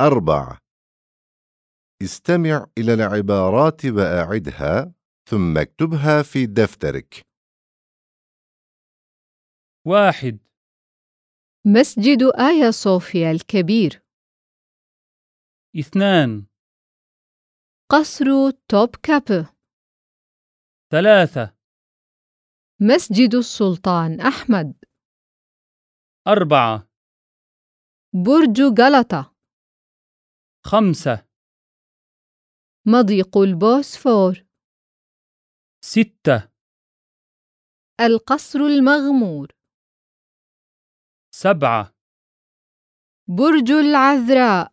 أربع. استمع إلى العبارات وأعدها ثم اكتبها في دفترك. واحد. مسجد آيا صوفيا الكبير. اثنان. قصر توب كابو ثلاثة. مسجد السلطان أحمد. أربعة. برج غلطة خمسة. مضيق البوسفور. ستة. القصر المغمور. سبعة. برج العذراء.